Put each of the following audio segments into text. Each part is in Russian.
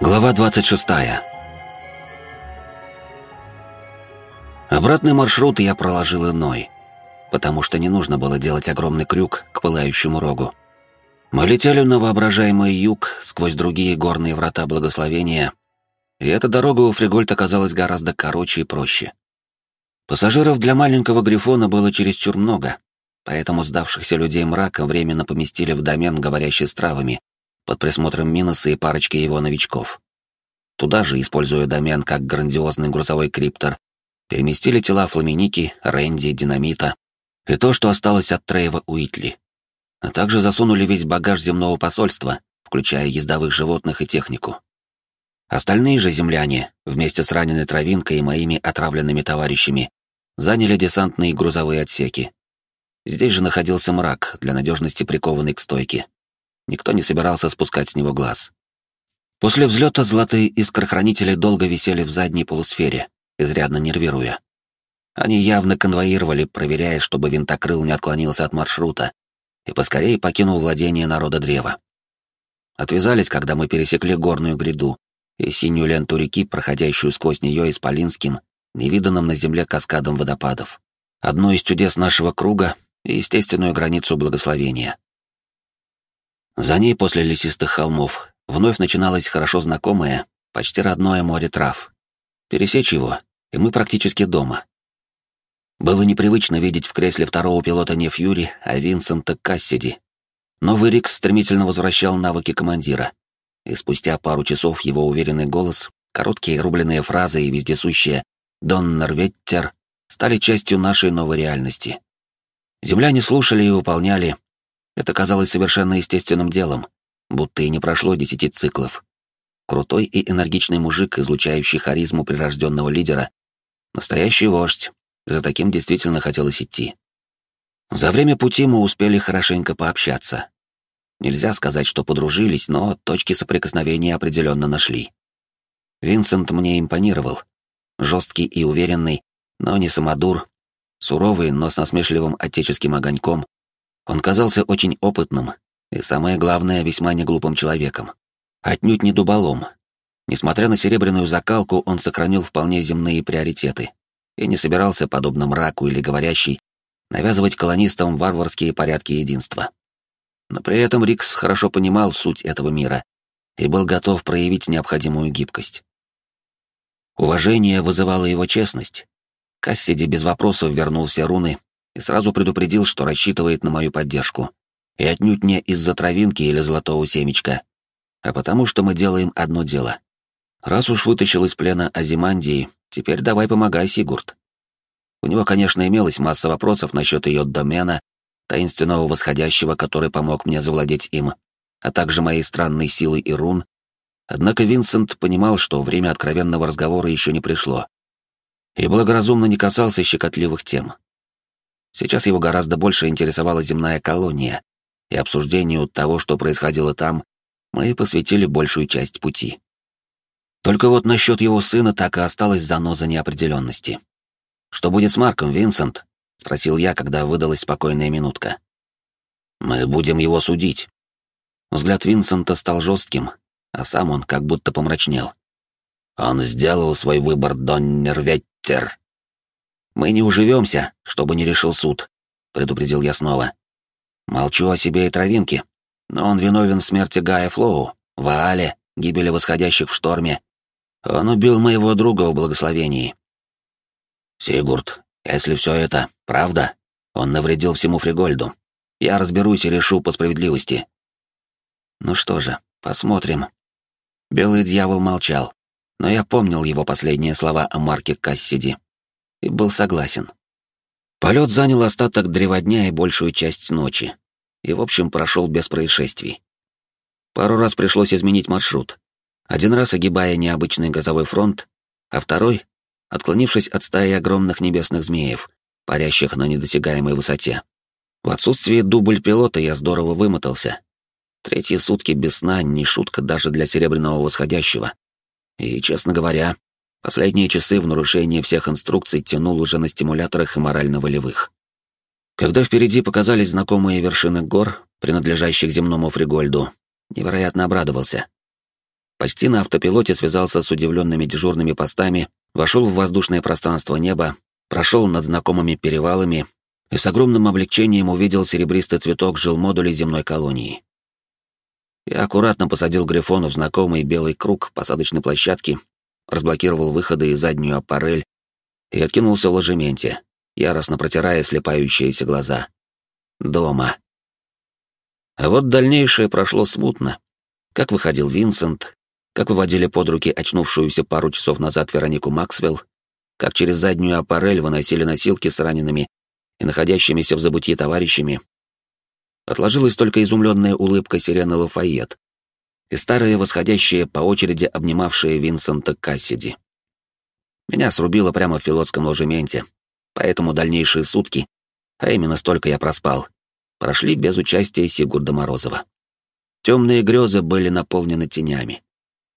Глава 26. Обратный маршрут я проложил иной, потому что не нужно было делать огромный крюк к пылающему рогу. Мы летели на воображаемый юг сквозь другие горные врата благословения, и эта дорога у Фригольд оказалась гораздо короче и проще. Пассажиров для маленького грифона было чересчур много, поэтому сдавшихся людей мрака временно поместили в домен, говорящий с травами, под присмотром Миноса и парочки его новичков. Туда же, используя домен как грандиозный грузовой криптор, переместили тела Фламиники, Рэнди, Динамита и то, что осталось от Трейва Уитли. А также засунули весь багаж земного посольства, включая ездовых животных и технику. Остальные же земляне, вместе с раненой травинкой и моими отравленными товарищами, заняли десантные грузовые отсеки. Здесь же находился мрак, для надежности прикованный к стойке. Никто не собирался спускать с него глаз. После взлета золотые искрохранители долго висели в задней полусфере, изрядно нервируя. Они явно конвоировали, проверяя, чтобы винтокрыл не отклонился от маршрута и поскорее покинул владение народа древа. Отвязались, когда мы пересекли горную гряду и синюю ленту реки, проходящую сквозь нее исполинским, невиданным на земле каскадом водопадов. Одно из чудес нашего круга и естественную границу благословения. За ней после лесистых холмов вновь начиналось хорошо знакомое, почти родное море трав. Пересечь его, и мы практически дома. Было непривычно видеть в кресле второго пилота не Фьюри, а Винсента Кассиди. Новый Рикс стремительно возвращал навыки командира, и спустя пару часов его уверенный голос, короткие рубленые фразы и вездесущие «Доннер Веттер» стали частью нашей новой реальности. Земляне слушали и выполняли, это казалось совершенно естественным делом, будто и не прошло десяти циклов. Крутой и энергичный мужик, излучающий харизму прирожденного лидера. Настоящий вождь. За таким действительно хотелось идти. За время пути мы успели хорошенько пообщаться. Нельзя сказать, что подружились, но точки соприкосновения определенно нашли. Винсент мне импонировал. Жесткий и уверенный, но не самодур. Суровый, но с насмешливым отеческим огоньком. Он казался очень опытным и, самое главное, весьма неглупым человеком. Отнюдь не дуболом. Несмотря на серебряную закалку, он сохранил вполне земные приоритеты и не собирался, подобно мраку или говорящий, навязывать колонистам варварские порядки единства. Но при этом Рикс хорошо понимал суть этого мира и был готов проявить необходимую гибкость. Уважение вызывало его честность. Кассиди без вопросов вернул все руны и сразу предупредил, что рассчитывает на мою поддержку. И отнюдь не из-за травинки или золотого семечка, а потому что мы делаем одно дело. Раз уж вытащил из плена Азимандии, теперь давай помогай, Сигурд. У него, конечно, имелась масса вопросов насчет ее домена, таинственного восходящего, который помог мне завладеть им, а также моей странной силы и рун, однако Винсент понимал, что время откровенного разговора еще не пришло, и благоразумно не касался щекотливых тем. Сейчас его гораздо больше интересовала земная колония, и обсуждению того, что происходило там, мы посвятили большую часть пути. Только вот насчет его сына так и осталась заноза неопределенности. «Что будет с Марком, Винсент?» — спросил я, когда выдалась спокойная минутка. «Мы будем его судить». Взгляд Винсента стал жестким, а сам он как будто помрачнел. «Он сделал свой выбор, Доннерветтер», мы не уживемся, чтобы не решил суд, предупредил я снова. Молчу о себе и травинке, но он виновен в смерти Гая Флоу, Ваале, гибели восходящих в шторме. Он убил моего друга в благословении. Сигурд, если все это правда, он навредил всему Фригольду. Я разберусь и решу по справедливости. Ну что же, посмотрим. Белый дьявол молчал, но я помнил его последние слова о Марке Кассиди и был согласен. Полет занял остаток древодня и большую часть ночи, и, в общем, прошел без происшествий. Пару раз пришлось изменить маршрут. Один раз огибая необычный газовой фронт, а второй — отклонившись от стаи огромных небесных змеев, парящих на недосягаемой высоте. В отсутствие дубль пилота я здорово вымотался. Третьи сутки без сна — не шутка даже для Серебряного Восходящего. И, честно говоря, Последние часы в нарушение всех инструкций тянул уже на стимуляторах и морально-волевых. Когда впереди показались знакомые вершины гор, принадлежащих земному Фригольду, невероятно обрадовался. Почти на автопилоте связался с удивленными дежурными постами, вошел в воздушное пространство неба, прошел над знакомыми перевалами и с огромным облегчением увидел серебристый цветок жилмодуля земной колонии. Я аккуратно посадил Грифону в знакомый белый круг посадочной площадки, разблокировал выходы и заднюю аппарель и откинулся в ложементе, яростно протирая слепающиеся глаза. Дома. А вот дальнейшее прошло смутно. Как выходил Винсент, как выводили под руки очнувшуюся пару часов назад Веронику Максвелл, как через заднюю аппарель выносили носилки с ранеными и находящимися в забытии товарищами. Отложилась только изумленная улыбка сирены Лафайет и старые восходящие по очереди обнимавшие Винсента Кассиди. Меня срубило прямо в пилотском ложементе, поэтому дальнейшие сутки, а именно столько я проспал, прошли без участия Сигурда Морозова. Темные грезы были наполнены тенями,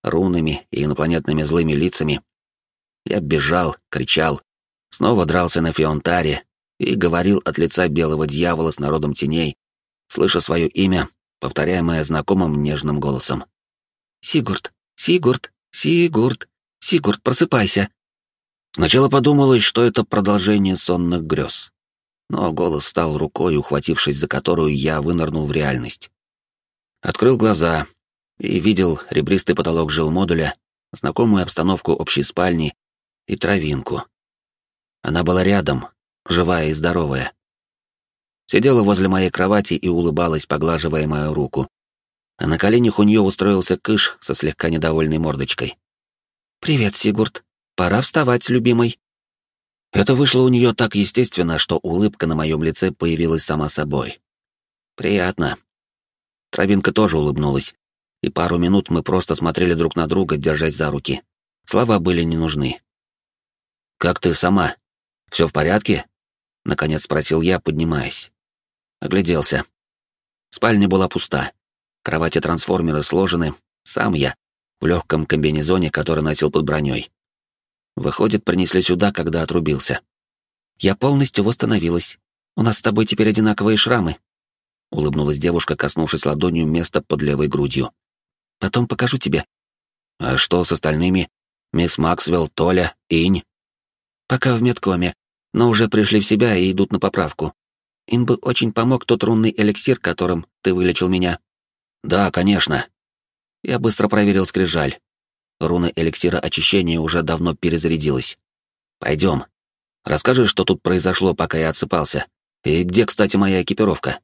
рунами и инопланетными злыми лицами. Я бежал, кричал, снова дрался на Фионтаре и говорил от лица белого дьявола с народом теней, слыша свое имя, повторяемое знакомым нежным голосом. «Сигурд! Сигурд! Сигурд! Сигурд, просыпайся!» Сначала подумалось, что это продолжение сонных грез. Но голос стал рукой, ухватившись за которую я вынырнул в реальность. Открыл глаза и видел ребристый потолок жилмодуля, знакомую обстановку общей спальни и травинку. Она была рядом, живая и здоровая. Сидела возле моей кровати и улыбалась, поглаживая мою руку. А на коленях у нее устроился кыш со слегка недовольной мордочкой. «Привет, Сигурд. Пора вставать, любимый». Это вышло у нее так естественно, что улыбка на моем лице появилась сама собой. Приятно. Травинка тоже улыбнулась, и пару минут мы просто смотрели друг на друга, держась за руки. Слова были не нужны. «Как ты сама? Все в порядке?» — наконец спросил я, поднимаясь. Огляделся. Спальня была пуста. Кровати-трансформеры сложены, сам я, в легком комбинезоне, который носил под броней. Выходит, принесли сюда, когда отрубился. Я полностью восстановилась. У нас с тобой теперь одинаковые шрамы, — улыбнулась девушка, коснувшись ладонью места под левой грудью. «Потом покажу тебе». «А что с остальными? Мисс Максвелл, Толя, Инь?» «Пока в медкоме, но уже пришли в себя и идут на поправку. Им бы очень помог тот рунный эликсир, которым ты вылечил меня». «Да, конечно». Я быстро проверил скрижаль. Руна эликсира очищения уже давно перезарядилась. «Пойдем. Расскажи, что тут произошло, пока я отсыпался. И где, кстати, моя экипировка?»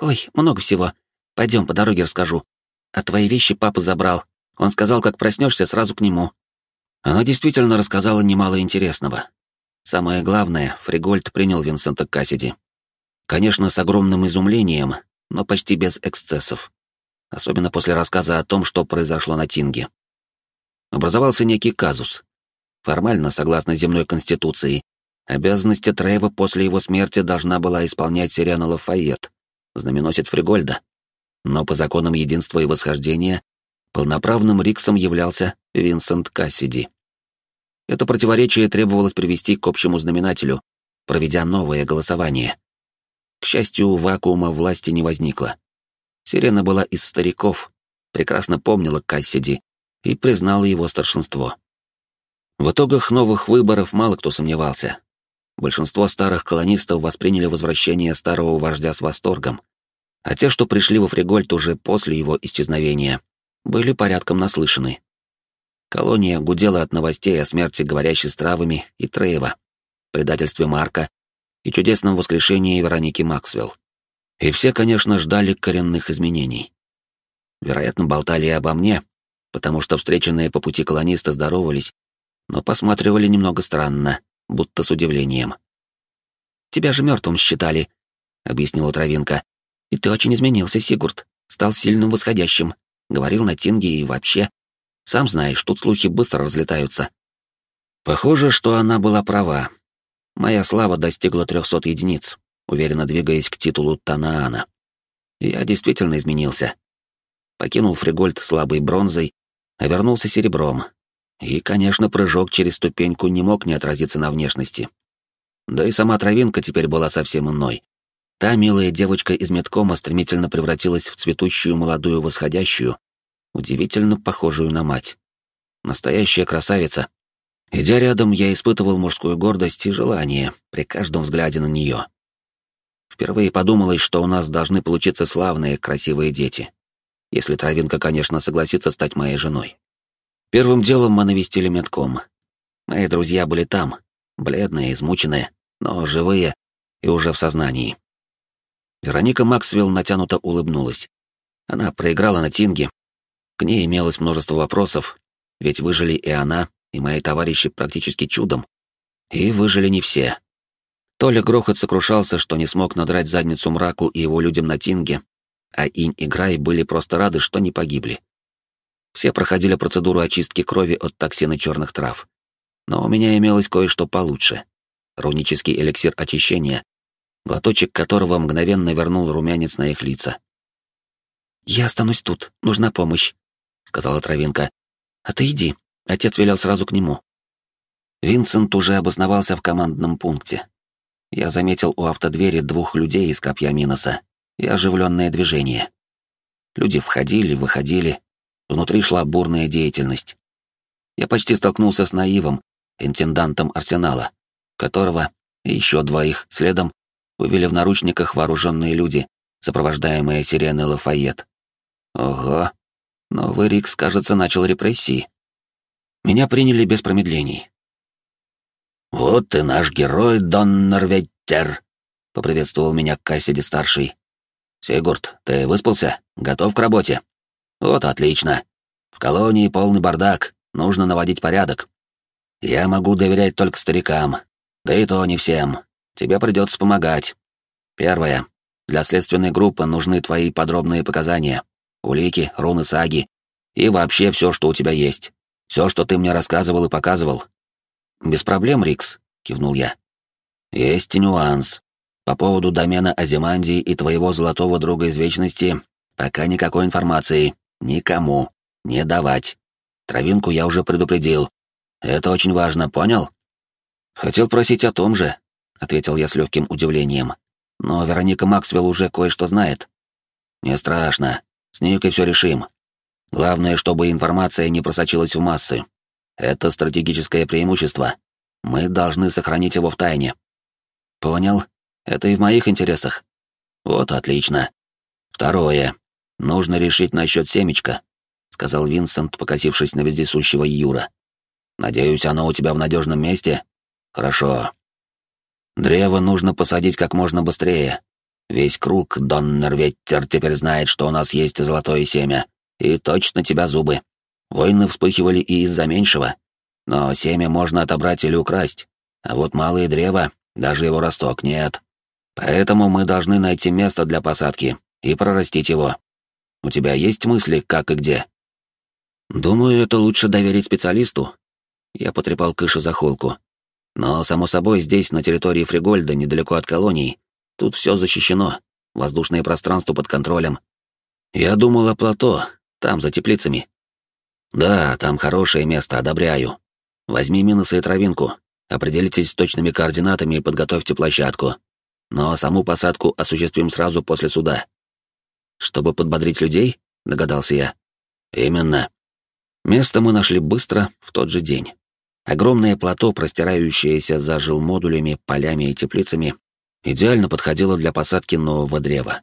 «Ой, много всего. Пойдем по дороге расскажу. А твои вещи папа забрал. Он сказал, как проснешься, сразу к нему». Она действительно рассказала немало интересного. Самое главное, Фригольд принял Винсента Кассиди. Конечно, с огромным изумлением, но почти без эксцессов. Особенно после рассказа о том, что произошло на Тинге. Образовался некий казус. Формально, согласно земной конституции, обязанности Трейва после его смерти должна была исполнять Сириана Лафайет, знаменосец Фригольда. Но по законам единства и восхождения полноправным Риксом являлся Винсент Кассиди. Это противоречие требовалось привести к общему знаменателю, проведя новое голосование. К счастью, вакуума власти не возникло. Сирена была из стариков, прекрасно помнила Кассиди и признала его старшинство. В итогах новых выборов мало кто сомневался. Большинство старых колонистов восприняли возвращение старого вождя с восторгом, а те, что пришли во Фригольд уже после его исчезновения, были порядком наслышаны. Колония гудела от новостей о смерти говорящей с травами и Треева, предательстве Марка и чудесном воскрешении Вероники Максвелл. И все, конечно, ждали коренных изменений. Вероятно, болтали и обо мне, потому что встреченные по пути колонисты здоровались, но посматривали немного странно, будто с удивлением. «Тебя же мертвым считали», — объяснила Травинка. «И ты очень изменился, Сигурд. Стал сильным восходящим. Говорил на Тинге и вообще. Сам знаешь, тут слухи быстро разлетаются». Похоже, что она была права. Моя слава достигла трехсот единиц, уверенно двигаясь к титулу Танаана. Я действительно изменился. Покинул Фригольд слабой бронзой, а вернулся серебром, и, конечно, прыжок через ступеньку не мог не отразиться на внешности. Да и сама травинка теперь была совсем иной. Та милая девочка из медкома стремительно превратилась в цветущую молодую восходящую, удивительно похожую на мать. Настоящая красавица. Идя рядом, я испытывал мужскую гордость и желание при каждом взгляде на нее. Впервые подумалось, что у нас должны получиться славные, красивые дети. Если Травинка, конечно, согласится стать моей женой. Первым делом мы навестили медком. Мои друзья были там, бледные, измученные, но живые и уже в сознании. Вероника Максвелл натянуто улыбнулась. Она проиграла на Тинге. К ней имелось множество вопросов, ведь выжили и она, и мои товарищи практически чудом. И выжили не все. Толя Грохот сокрушался, что не смог надрать задницу мраку и его людям на Тинге, а Инь и Грай были просто рады, что не погибли. Все проходили процедуру очистки крови от токсина черных трав. Но у меня имелось кое-что получше. Рунический эликсир очищения, глоточек которого мгновенно вернул румянец на их лица. «Я останусь тут, нужна помощь», — сказала Травинка. «А ты иди, отец велел сразу к нему». Винсент уже обосновался в командном пункте. Я заметил у автодвери двух людей из копья Миноса и оживленное движение. Люди входили, выходили, внутри шла бурная деятельность. Я почти столкнулся с Наивом, интендантом арсенала, которого и еще двоих следом вывели в наручниках вооруженные люди, сопровождаемые сиреной Лафайет. Ого, новый Рикс, кажется, начал репрессии. Меня приняли без промедлений. «Вот и наш герой, Дон Норветтер», — поприветствовал меня Кассиди-старший. «Сигурд, ты выспался? Готов к работе?» «Вот отлично. В колонии полный бардак, нужно наводить порядок. Я могу доверять только старикам, да и то не всем. Тебе придется помогать. Первое. Для следственной группы нужны твои подробные показания, улики, руны саги и вообще все, что у тебя есть. Все, что ты мне рассказывал и показывал. Без проблем, Рикс, кивнул я. Есть нюанс. По поводу домена Азимандии и твоего золотого друга из Вечности пока никакой информации. Никому. Не давать. Травинку я уже предупредил. Это очень важно, понял? Хотел просить о том же, ответил я с легким удивлением. Но Вероника Максвелл уже кое-что знает. Не страшно. С Никой все решим. Главное, чтобы информация не просочилась в массы. Это стратегическое преимущество. Мы должны сохранить его в тайне. Понял. Это и в моих интересах. Вот отлично. Второе. Нужно решить насчет семечка, сказал Винсент, покосившись на вездесущего Юра. Надеюсь, оно у тебя в надежном месте? Хорошо. Древо нужно посадить как можно быстрее. Весь круг Доннерветтер теперь знает, что у нас есть золотое семя, и точно тебя зубы. Войны вспыхивали и из-за меньшего. Но семя можно отобрать или украсть, а вот малые древа, даже его росток, нет. Поэтому мы должны найти место для посадки и прорастить его. У тебя есть мысли, как и где? Думаю, это лучше доверить специалисту. Я потрепал Кыша за холку. Но, само собой, здесь, на территории Фригольда, недалеко от колонии, тут все защищено, воздушное пространство под контролем. Я думал о плато, там, за теплицами. Да, там хорошее место, одобряю. Возьми минусы и травинку, определитесь с точными координатами и подготовьте площадку. Но саму посадку осуществим сразу после суда. Чтобы подбодрить людей, догадался я. Именно. Место мы нашли быстро, в тот же день. Огромное плато, простирающееся за жилмодулями, полями и теплицами, идеально подходило для посадки нового древа.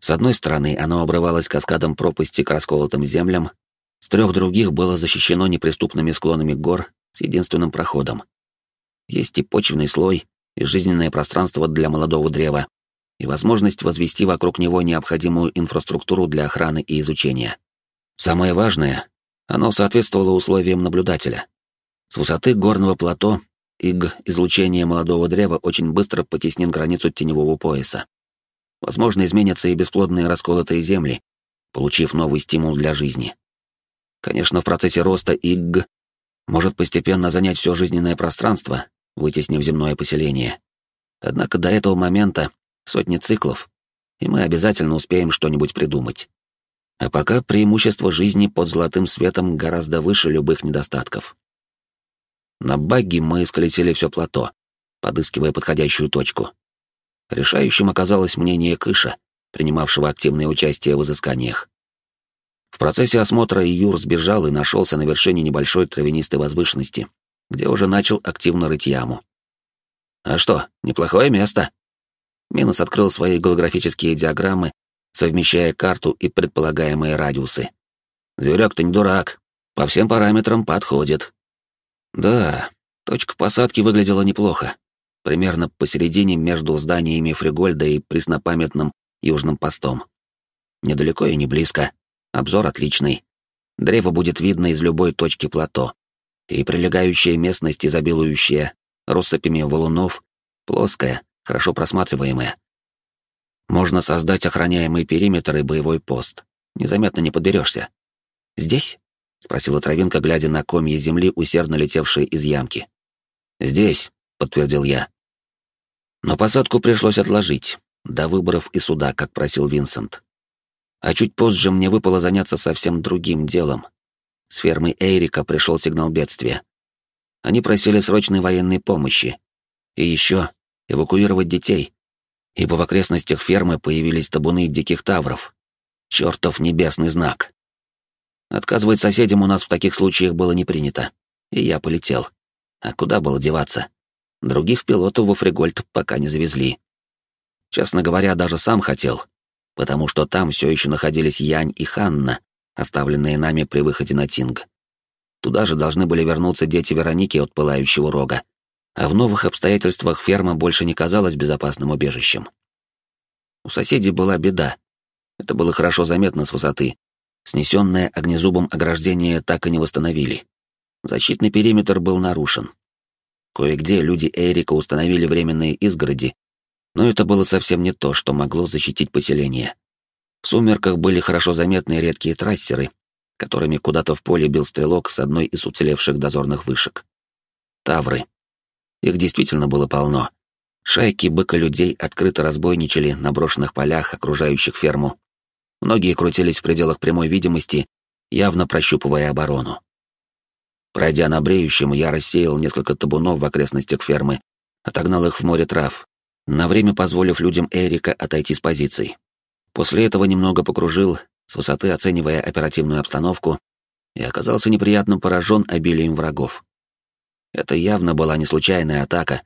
С одной стороны, оно обрывалось каскадом пропасти к расколотым землям, с трех других было защищено неприступными склонами гор с единственным проходом. Есть и почвенный слой, и жизненное пространство для молодого древа, и возможность возвести вокруг него необходимую инфраструктуру для охраны и изучения. Самое важное, оно соответствовало условиям наблюдателя. С высоты горного плато иг излучение молодого древа очень быстро потеснит границу теневого пояса. Возможно, изменятся и бесплодные расколотые земли, получив новый стимул для жизни. Конечно, в процессе роста иг может постепенно занять все жизненное пространство, вытеснив земное поселение. Однако до этого момента сотни циклов, и мы обязательно успеем что-нибудь придумать. А пока преимущество жизни под золотым светом гораздо выше любых недостатков. На багги мы сколесили все плато, подыскивая подходящую точку. Решающим оказалось мнение Кыша, принимавшего активное участие в изысканиях. В процессе осмотра Юр сбежал и нашелся на вершине небольшой травянистой возвышенности, где уже начал активно рыть яму. «А что, неплохое место?» Минус открыл свои голографические диаграммы, совмещая карту и предполагаемые радиусы. «Зверек-то не дурак, по всем параметрам подходит». «Да, точка посадки выглядела неплохо. Примерно посередине между зданиями Фригольда и преснопамятным южным постом. Недалеко и не близко. Обзор отличный. Древо будет видно из любой точки плато. И прилегающая местность, изобилующая россыпями валунов, плоская, хорошо просматриваемая. Можно создать охраняемый периметр и боевой пост. Незаметно не подберешься. «Здесь?» — спросила Травинка, глядя на комья земли, усердно летевшие из ямки. «Здесь», — подтвердил я. Но посадку пришлось отложить, до выборов и суда, как просил Винсент. А чуть позже мне выпало заняться совсем другим делом. С фермы Эйрика пришел сигнал бедствия. Они просили срочной военной помощи. И еще эвакуировать детей, ибо в окрестностях фермы появились табуны диких тавров. Чертов небесный знак. Отказывать соседям у нас в таких случаях было не принято, и я полетел. А куда было деваться? Других пилотов во Фригольд пока не завезли. Честно говоря, даже сам хотел, потому что там все еще находились Янь и Ханна, оставленные нами при выходе на Тинг. Туда же должны были вернуться дети Вероники от пылающего рога, а в новых обстоятельствах ферма больше не казалась безопасным убежищем. У соседей была беда. Это было хорошо заметно с высоты. Снесенное огнезубом ограждение так и не восстановили. Защитный периметр был нарушен. Кое-где люди Эрика установили временные изгороди, но это было совсем не то, что могло защитить поселение. В сумерках были хорошо заметны редкие трассеры, которыми куда-то в поле бил стрелок с одной из уцелевших дозорных вышек. Тавры. Их действительно было полно. Шайки быка-людей открыто разбойничали на брошенных полях, окружающих ферму. Многие крутились в пределах прямой видимости, явно прощупывая оборону. Пройдя на бреющем, я рассеял несколько табунов в окрестностях фермы, отогнал их в море трав, на время позволив людям Эрика отойти с позиций. После этого немного покружил, с высоты оценивая оперативную обстановку, и оказался неприятно поражен обилием врагов. Это явно была не случайная атака.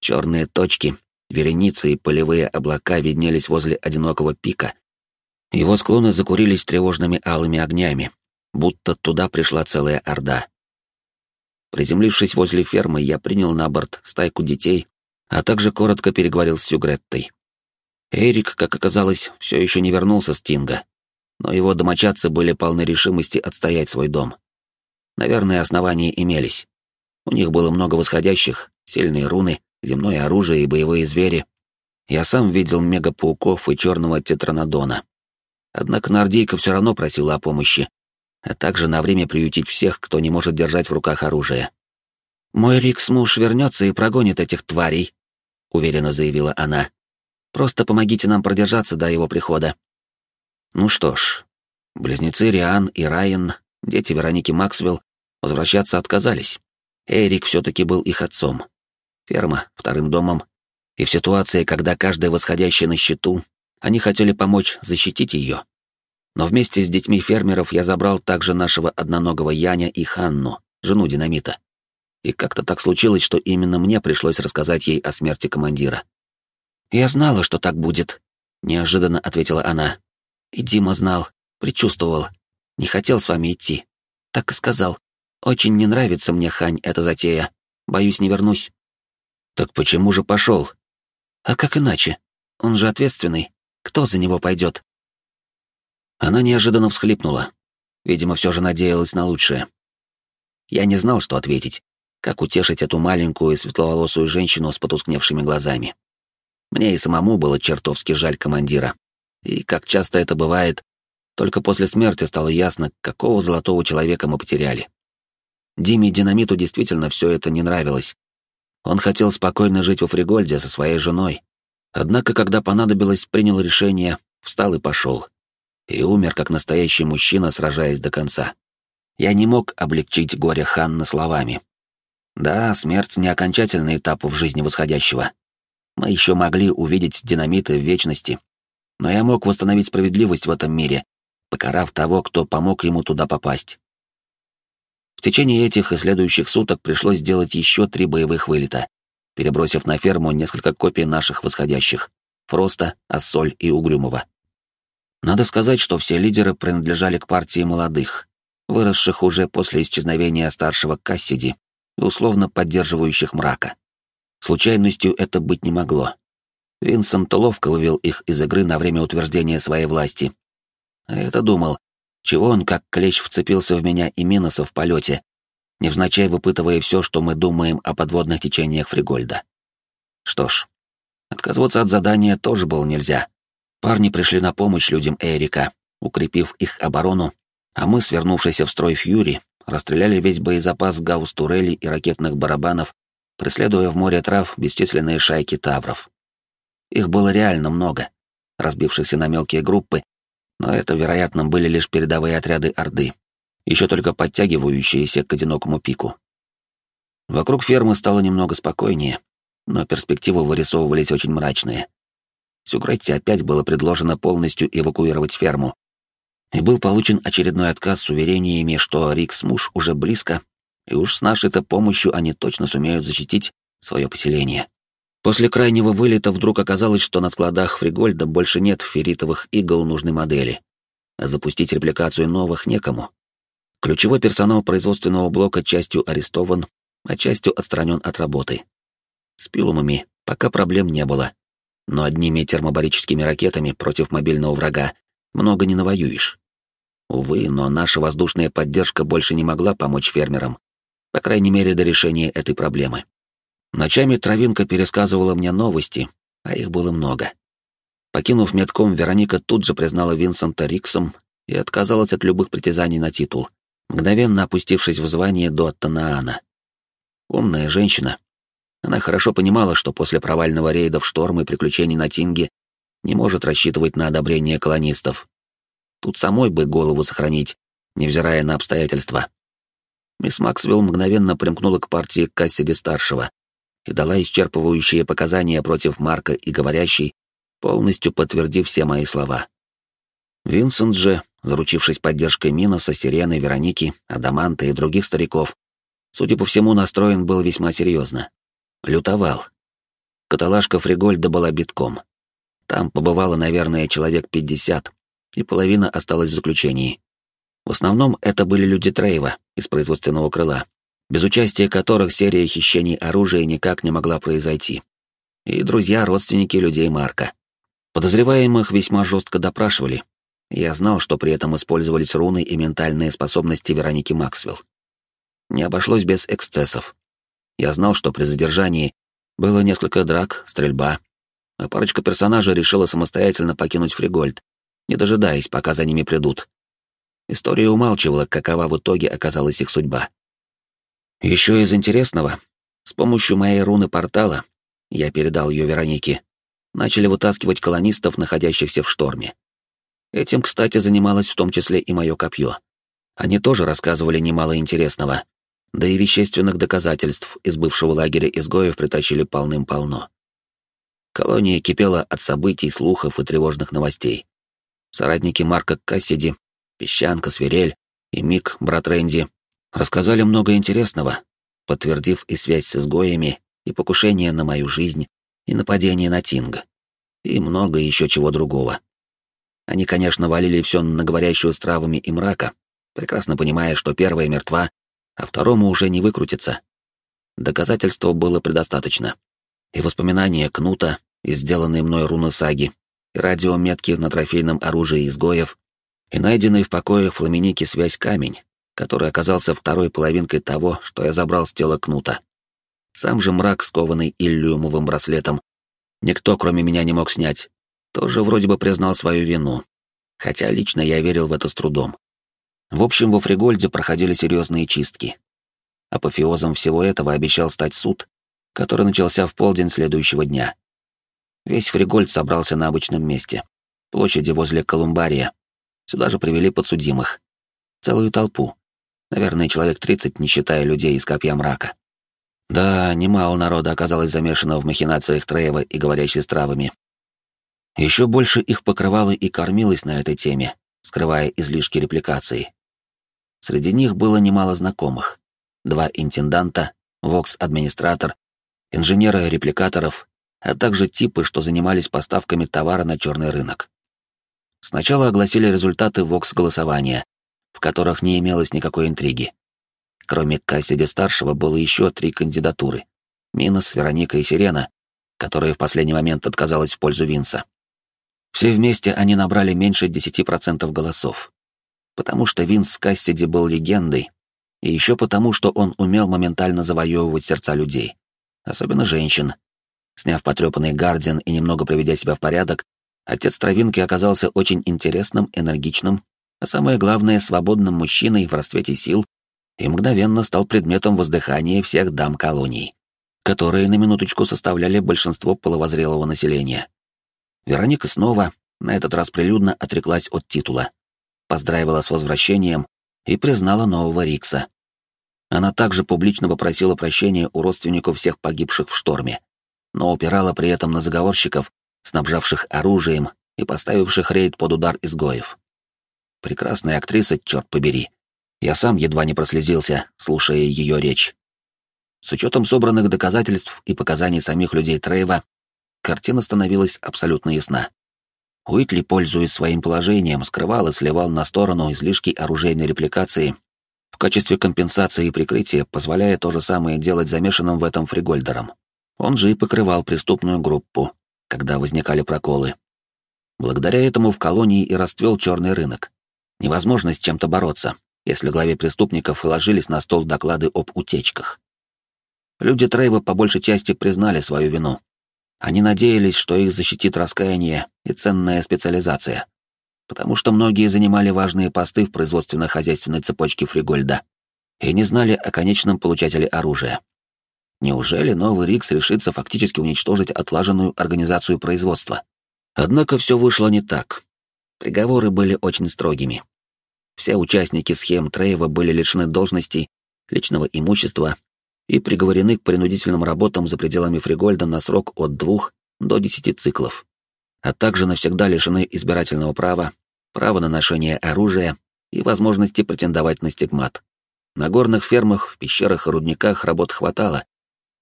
Черные точки, вереницы и полевые облака виднелись возле одинокого пика. Его склоны закурились тревожными алыми огнями, будто туда пришла целая орда. Приземлившись возле фермы, я принял на борт стайку детей, а также коротко переговорил с Сюгреттой. Эрик, как оказалось, все еще не вернулся с Тинга, но его домочадцы были полны решимости отстоять свой дом. Наверное, основания имелись. У них было много восходящих, сильные руны, земное оружие и боевые звери. Я сам видел мегапауков и черного тетранодона. Однако Нардейка все равно просила о помощи, а также на время приютить всех, кто не может держать в руках оружие. «Мой Рикс-муж вернется и прогонит этих тварей», — уверенно заявила она. «Просто помогите нам продержаться до его прихода». Ну что ж, близнецы Риан и Райан, дети Вероники Максвелл, возвращаться отказались. Эрик все-таки был их отцом. Ферма — вторым домом. И в ситуации, когда каждый восходящий на счету, они хотели помочь защитить ее. Но вместе с детьми фермеров я забрал также нашего одноногого Яня и Ханну, жену динамита. И как-то так случилось, что именно мне пришлось рассказать ей о смерти командира. «Я знала, что так будет», — неожиданно ответила она. «И Дима знал, предчувствовал. Не хотел с вами идти. Так и сказал. Очень не нравится мне, Хань, эта затея. Боюсь, не вернусь». «Так почему же пошел?» «А как иначе? Он же ответственный. Кто за него пойдет?» Она неожиданно всхлипнула. Видимо, все же надеялась на лучшее. Я не знал, что ответить, как утешить эту маленькую светловолосую женщину с потускневшими глазами. Мне и самому было чертовски жаль командира. И, как часто это бывает, только после смерти стало ясно, какого золотого человека мы потеряли. Диме Динамиту действительно все это не нравилось. Он хотел спокойно жить во Фригольде со своей женой. Однако, когда понадобилось, принял решение, встал и пошел и умер как настоящий мужчина, сражаясь до конца. Я не мог облегчить горе Ханны словами. Да, смерть не окончательный этап в жизни восходящего. Мы еще могли увидеть динамиты в вечности, но я мог восстановить справедливость в этом мире покарав того, кто помог ему туда попасть. В течение этих и следующих суток пришлось сделать еще три боевых вылета, перебросив на ферму несколько копий наших восходящих — Фроста, Ассоль и Угрюмова. Надо сказать, что все лидеры принадлежали к партии молодых, выросших уже после исчезновения старшего Кассиди и условно поддерживающих мрака. Случайностью это быть не могло. Винсент ловко вывел их из игры на время утверждения своей власти. А это думал, чего он как клещ вцепился в меня и Миноса в полете, невзначай выпытывая все, что мы думаем о подводных течениях Фригольда. Что ж, отказываться от задания тоже было нельзя. Парни пришли на помощь людям Эрика, укрепив их оборону, а мы, свернувшись в строй Фьюри, расстреляли весь боезапас гаусс-турелей и ракетных барабанов, преследуя в море трав бесчисленные шайки тавров. Их было реально много, разбившихся на мелкие группы, но это, вероятно, были лишь передовые отряды Орды, еще только подтягивающиеся к одинокому пику. Вокруг фермы стало немного спокойнее, но перспективы вырисовывались очень мрачные. Сюгретти опять было предложено полностью эвакуировать ферму, и был получен очередной отказ с уверениями, что Рикс муж уже близко, и уж с нашей-то помощью они точно сумеют защитить свое поселение. После крайнего вылета вдруг оказалось, что на складах Фригольда больше нет ферритовых игл нужной модели, запустить репликацию новых некому. Ключевой персонал производственного блока частью арестован, а частью отстранен от работы. С пилумами пока проблем не было, но одними термобарическими ракетами против мобильного врага много не навоюешь. Увы, но наша воздушная поддержка больше не могла помочь фермерам, по крайней мере, до решения этой проблемы. Ночами Травинка пересказывала мне новости, а их было много. Покинув метком, Вероника тут же признала Винсента Риксом и отказалась от любых притязаний на титул, мгновенно опустившись в звание до Аттанаана. Умная женщина. Она хорошо понимала, что после провального рейда в шторм и приключений на Тинге не может рассчитывать на одобрение колонистов. Тут самой бы голову сохранить, невзирая на обстоятельства. Мисс Максвелл мгновенно примкнула к партии Кассиди-старшего, и дала исчерпывающие показания против Марка и говорящий, полностью подтвердив все мои слова. Винсент же, заручившись поддержкой Миноса, Сирены, Вероники, Адаманта и других стариков, судя по всему, настроен был весьма серьезно. Лютовал. Каталажка Фригольда была битком. Там побывало, наверное, человек пятьдесят, и половина осталась в заключении. В основном это были люди Трейва из производственного крыла, без участия которых серия хищений оружия никак не могла произойти. И друзья-родственники людей Марка. Подозреваемых весьма жестко допрашивали. Я знал, что при этом использовались руны и ментальные способности Вероники Максвелл. Не обошлось без эксцессов. Я знал, что при задержании было несколько драк, стрельба, а парочка персонажей решила самостоятельно покинуть Фригольд, не дожидаясь, пока за ними придут. История умалчивала, какова в итоге оказалась их судьба. Еще из интересного, с помощью моей руны портала, я передал ее Веронике, начали вытаскивать колонистов, находящихся в шторме. Этим, кстати, занималось в том числе и мое копье. Они тоже рассказывали немало интересного, да и вещественных доказательств из бывшего лагеря изгоев притащили полным-полно. Колония кипела от событий, слухов и тревожных новостей. Соратники Марка Кассиди, Песчанка, Свирель и Мик, брат Рэнди, Рассказали много интересного, подтвердив и связь с изгоями, и покушение на мою жизнь, и нападение на Тинга, и много еще чего другого. Они, конечно, валили все на говорящую с травами и мрака, прекрасно понимая, что первая мертва, а второму уже не выкрутится. Доказательства было предостаточно. И воспоминания Кнута, и сделанные мной руны саги, и радиометки на трофейном оружии изгоев, и найденный в покое Фламиники связь камень, который оказался второй половинкой того, что я забрал с тела Кнута. Сам же мрак, скованный иллюмовым браслетом, никто, кроме меня, не мог снять, тоже вроде бы признал свою вину, хотя лично я верил в это с трудом. В общем, во Фригольде проходили серьезные чистки. Апофеозом всего этого обещал стать суд, который начался в полдень следующего дня. Весь Фригольд собрался на обычном месте, площади возле Колумбария. Сюда же привели подсудимых. Целую толпу. Наверное, человек тридцать, не считая людей из копья мрака. Да, немало народа оказалось замешано в махинациях Треева и говорящей с травами. Еще больше их покрывало и кормилось на этой теме, скрывая излишки репликации. Среди них было немало знакомых. Два интенданта, вокс-администратор, инженеры репликаторов, а также типы, что занимались поставками товара на черный рынок. Сначала огласили результаты вокс-голосования, в которых не имелось никакой интриги. Кроме Кассиди-старшего было еще три кандидатуры — Минос, Вероника и Сирена, которая в последний момент отказалась в пользу Винса. Все вместе они набрали меньше 10% голосов. Потому что Винс Кассиди был легендой, и еще потому, что он умел моментально завоевывать сердца людей, особенно женщин. Сняв потрепанный гардиан и немного приведя себя в порядок, отец Травинки оказался очень интересным, энергичным, а самое главное, свободным мужчиной в расцвете сил и мгновенно стал предметом воздыхания всех дам колоний, которые на минуточку составляли большинство половозрелого населения. Вероника снова, на этот раз прилюдно, отреклась от титула, поздравила с возвращением и признала нового Рикса. Она также публично попросила прощения у родственников всех погибших в шторме, но упирала при этом на заговорщиков, снабжавших оружием и поставивших рейд под удар изгоев. Прекрасная актриса, черт побери. Я сам едва не прослезился, слушая ее речь. С учетом собранных доказательств и показаний самих людей Трейва, картина становилась абсолютно ясна. Уитли, пользуясь своим положением, скрывал и сливал на сторону излишки оружейной репликации в качестве компенсации и прикрытия, позволяя то же самое делать замешанным в этом фригольдером. Он же и покрывал преступную группу, когда возникали проколы. Благодаря этому в колонии и расцвел черный рынок. Невозможно с чем-то бороться, если главе преступников ложились на стол доклады об утечках. Люди Трейва по большей части признали свою вину, они надеялись, что их защитит раскаяние и ценная специализация, потому что многие занимали важные посты в производственно-хозяйственной цепочке Фригольда и не знали о конечном получателе оружия. Неужели новый Рикс решится фактически уничтожить отлаженную организацию производства? Однако все вышло не так. Приговоры были очень строгими. Все участники схем Трейва были лишены должностей, личного имущества и приговорены к принудительным работам за пределами Фригольда на срок от двух до десяти циклов, а также навсегда лишены избирательного права, права на ношение оружия и возможности претендовать на стигмат. На горных фермах, в пещерах и рудниках работ хватало,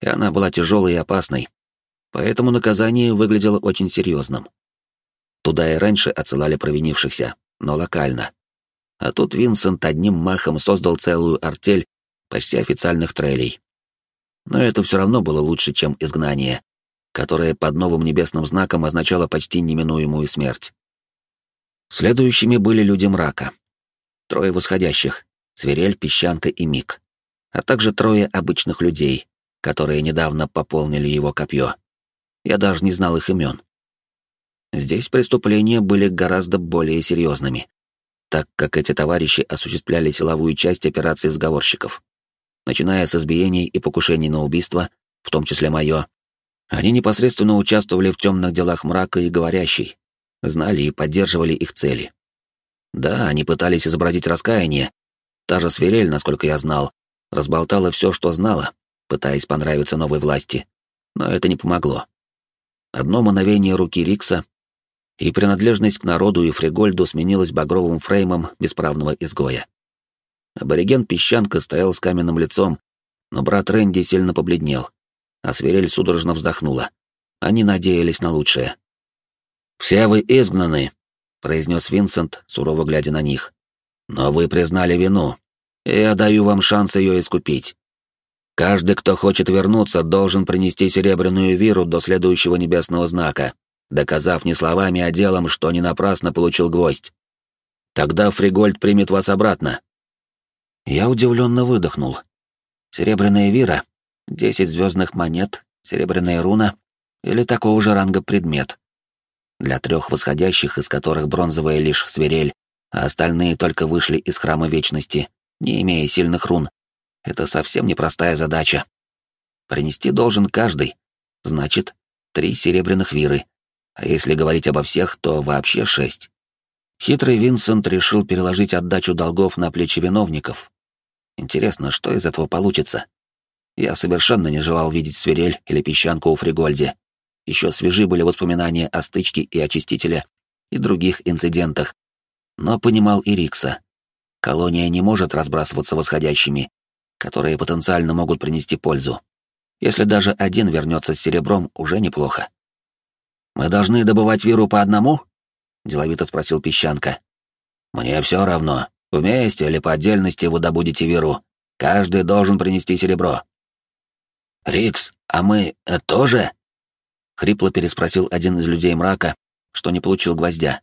и она была тяжелой и опасной, поэтому наказание выглядело очень серьезным. Туда и раньше отсылали провинившихся, но локально. А тут Винсент одним махом создал целую артель почти официальных трейлей. Но это все равно было лучше, чем изгнание, которое под новым небесным знаком означало почти неминуемую смерть. Следующими были люди мрака. Трое восходящих — Свирель, Песчанка и Миг, а также трое обычных людей, которые недавно пополнили его копье. Я даже не знал их имен. Здесь преступления были гораздо более серьезными, так как эти товарищи осуществляли силовую часть операции сговорщиков начиная с избиений и покушений на убийство, в том числе мое. Они непосредственно участвовали в темных делах мрака и говорящей, знали и поддерживали их цели. Да, они пытались изобразить раскаяние. Та же Свирель, насколько я знал, разболтала все, что знала, пытаясь понравиться новой власти. Но это не помогло. Одно мановение руки Рикса, и принадлежность к народу и Фригольду сменилась багровым фреймом бесправного изгоя. Абориген-песчанка стоял с каменным лицом, но брат Рэнди сильно побледнел, а свирель судорожно вздохнула. Они надеялись на лучшее. «Все вы изгнаны», — произнес Винсент, сурово глядя на них. «Но вы признали вину, и я даю вам шанс ее искупить. Каждый, кто хочет вернуться, должен принести серебряную виру до следующего небесного знака, доказав не словами, а делом, что не напрасно получил гвоздь. Тогда Фригольд примет вас обратно, я удивленно выдохнул. Серебряная вира, десять звездных монет, серебряная руна или такого же ранга предмет. Для трех восходящих, из которых бронзовая лишь свирель, а остальные только вышли из храма вечности, не имея сильных рун. Это совсем непростая задача. Принести должен каждый, значит, три серебряных виры, а если говорить обо всех, то вообще шесть. Хитрый Винсент решил переложить отдачу долгов на плечи виновников, Интересно, что из этого получится? Я совершенно не желал видеть свирель или песчанку у Фригольде. Еще свежи были воспоминания о стычке и очистителе, и других инцидентах, но понимал и Рикса. Колония не может разбрасываться восходящими, которые потенциально могут принести пользу. Если даже один вернется с серебром, уже неплохо. «Мы должны добывать виру по одному?» — деловито спросил Песчанка. «Мне все равно, вместе или по отдельности вы добудете виру. Каждый должен принести серебро». «Рикс, а мы э, тоже?» — хрипло переспросил один из людей мрака, что не получил гвоздя.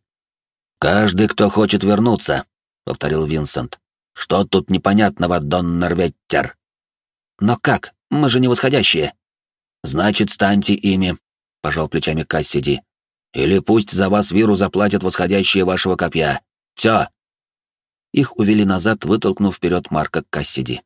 «Каждый, кто хочет вернуться», — повторил Винсент. «Что тут непонятного, Дон Норветтер?» «Но как? Мы же не восходящие». «Значит, станьте ими», — пожал плечами Кассиди. «Или пусть за вас виру заплатят восходящие вашего копья. Все!» Их увели назад, вытолкнув вперед Марка Кассиди.